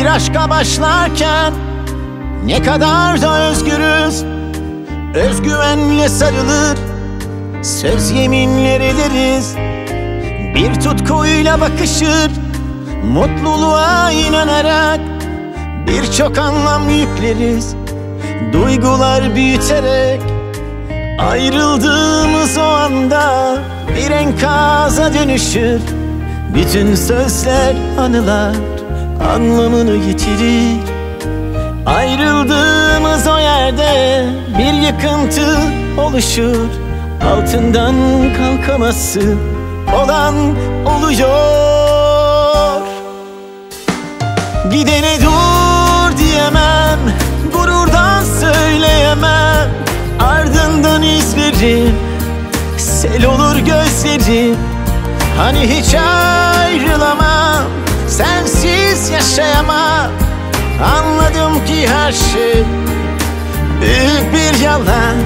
aşka başlarken ne kadar da özgürüz. Özgüvenle sarılır Söz yeminler ederiz Bir tutkuyla bakışır Mutluluğa inanarak Birçok anlam yükleriz. Duygular büyüterek Ayrıldığımız o anda Bir enkaza dönüşür. Bütün sözler anılar Anlamını yitirir. Ayrıldığımız o yerde bir yıkıntı oluşur. Altından kalkaması olan oluyor. Gidene dur diyemem Gururdan söyleyemem. Ardından izlerim Sel olur gözlerim Hani hiç ayrılamam Sensiz yaşayamam. Anladım ki her şey Büyük bir yalan.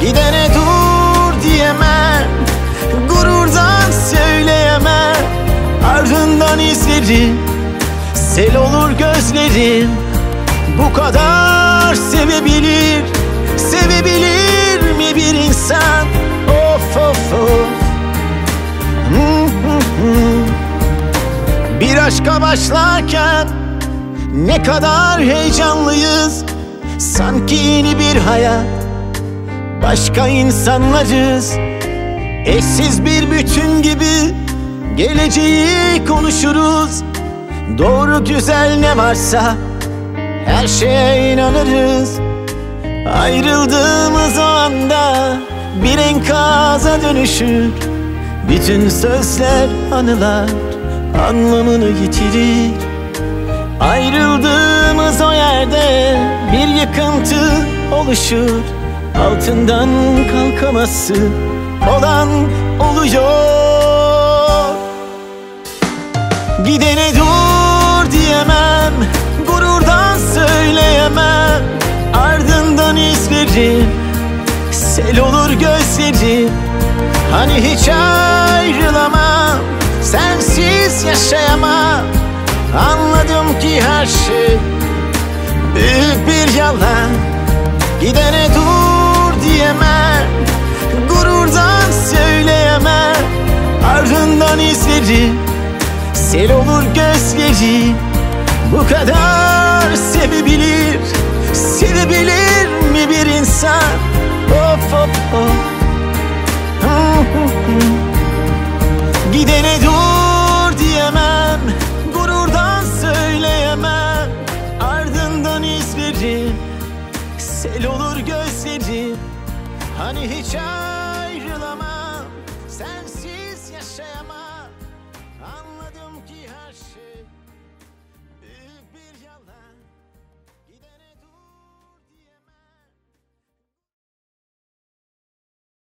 Gidene dur diyemem. Gururdan söyleyemem. Ardından izlerim Sel olur gözlerim. Bu kadar sevebilir Sevebilir mi bir insan aşka başlarken ne kadar heyecanlıyız. Sanki yeni bir hayat Başka insanlarız. Eşsiz bir bütün gibi Geleceği konuşuruz. Doğru güzel ne varsa Her şeye inanırız. Ayrıldığımız anda Bir enkaza dönüşür. Bütün sözler anılar Anlamını yitirir. Ayrıldığımız o yerde bir yıkıntı oluşur. Altından kalkaması olan oluyor. Gidene dur diyemem Gururdan söyleyemem. Ardından izlerim Sel olur gözlerim Hani hiç ayrılamam yaşayamam Anladım ki her şey Büyük bir yalan. Gidene dur diyemem Gururdan söyleyemem. Ardından izlerim Sel olur gözleri Bu kadar sevebilir elleri Sel olur gözleri. Hani hiç ayrılamam. Sen